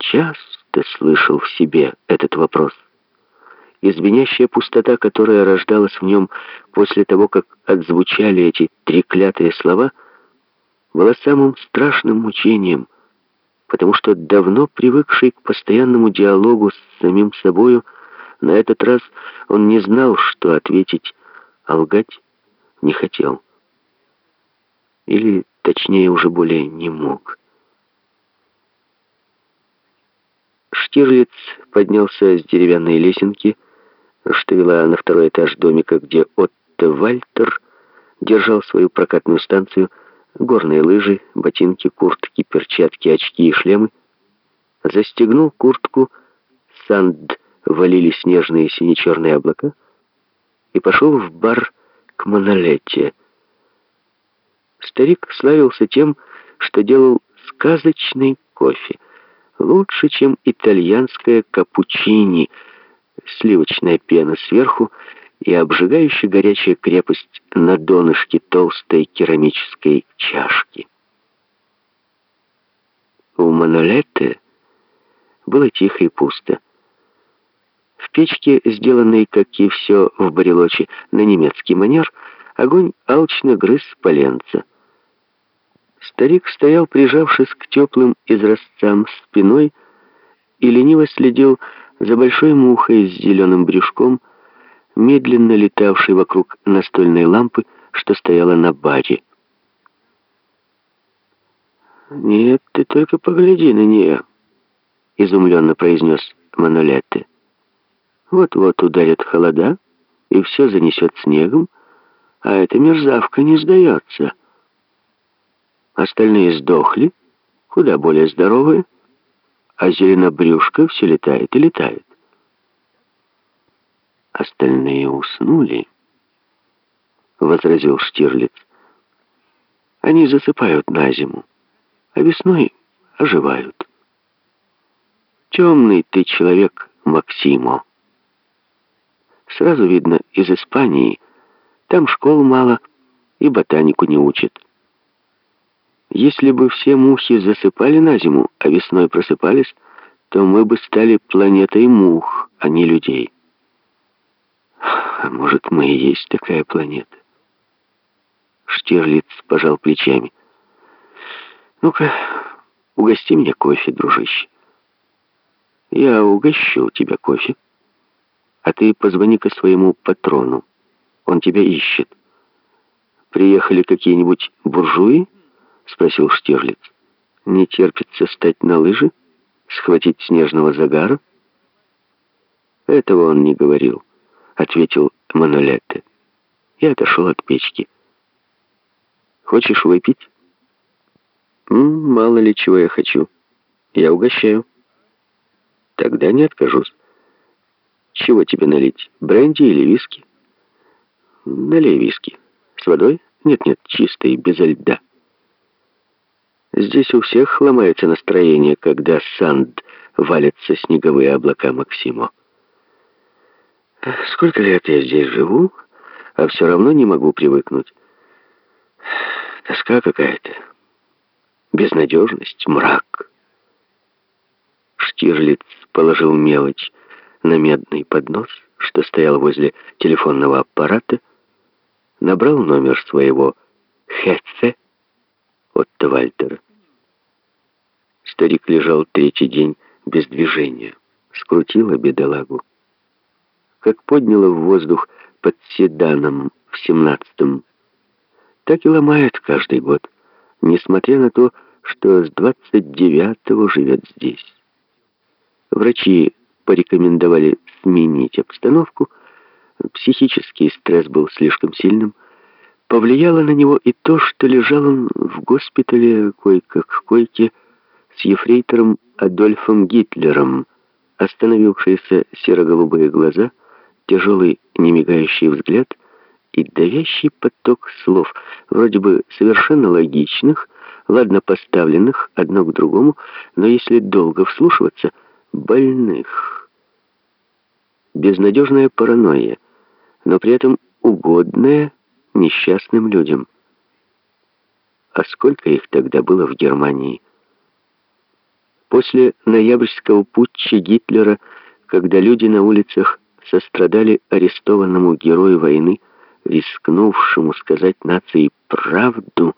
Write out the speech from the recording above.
Часто слышал в себе этот вопрос. И пустота, которая рождалась в нем после того, как отзвучали эти треклятые слова, была самым страшным мучением, потому что давно привыкший к постоянному диалогу с самим собою, на этот раз он не знал, что ответить, а лгать не хотел. Или, точнее, уже более не мог. Штирлиц поднялся с деревянной лесенки, что вела на второй этаж домика, где Отто Вальтер держал свою прокатную станцию, горные лыжи, ботинки, куртки, перчатки, очки и шлемы, застегнул куртку, санд валили снежные сине-черные облака и пошел в бар к Монолете. Старик славился тем, что делал сказочный кофе, лучше, чем итальянское капучини, сливочная пена сверху и обжигающая горячая крепость на донышке толстой керамической чашки. У Манолетте было тихо и пусто. В печке, сделанной, как и все в Барелоче, на немецкий манер, огонь алчно грыз поленца. Старик стоял, прижавшись к теплым изразцам спиной, и лениво следил за большой мухой с зеленым брюшком, медленно летавшей вокруг настольной лампы, что стояла на баре. «Нет, ты только погляди на нее», — изумленно произнес Манолетте. «Вот-вот ударят холода, и все занесет снегом, а эта мерзавка не сдается». Остальные сдохли, куда более здоровые, а зеленобрюшка все летает и летает. Остальные уснули, возразил Штирлиц. Они засыпают на зиму, а весной оживают. Темный ты человек, Максимо. Сразу видно, из Испании. Там школ мало и ботанику не учат. Если бы все мухи засыпали на зиму, а весной просыпались, то мы бы стали планетой мух, а не людей. А может, мы и есть такая планета? Штирлиц пожал плечами. Ну-ка, угости меня кофе, дружище. Я угощу тебя кофе. А ты позвони-ка своему патрону. Он тебя ищет. Приехали какие-нибудь буржуи? — спросил Штирлиц. «Не терпится стать на лыжи? Схватить снежного загара?» «Этого он не говорил», — ответил Манолетте. И отошел от печки. «Хочешь выпить?» «Мало ли чего я хочу. Я угощаю». «Тогда не откажусь. Чего тебе налить, бренди или виски?» «Налей виски. С водой? Нет-нет, чистой, безо льда». Здесь у всех ломается настроение, когда санд валятся снеговые облака Максимо. Сколько лет я здесь живу, а все равно не могу привыкнуть. Тоска какая-то. Безнадежность, мрак. Штирлиц положил мелочь на медный поднос, что стоял возле телефонного аппарата, набрал номер своего Хетце, Отто Вальтера. Старик лежал третий день без движения. Скрутило бедолагу. Как подняло в воздух под седаном в семнадцатом, так и ломает каждый год, несмотря на то, что с двадцать девятого живет здесь. Врачи порекомендовали сменить обстановку, психический стресс был слишком сильным, Повлияло на него и то, что лежал он в госпитале койка к койке с ефрейтором Адольфом Гитлером, остановившиеся серо-голубые глаза, тяжелый немигающий взгляд и давящий поток слов, вроде бы совершенно логичных, ладно поставленных одно к другому, но если долго вслушиваться, больных. Безнадежная паранойя, но при этом угодная несчастным людям. А сколько их тогда было в Германии? После ноябрьского путча Гитлера, когда люди на улицах сострадали арестованному герою войны, рискнувшему сказать нации правду,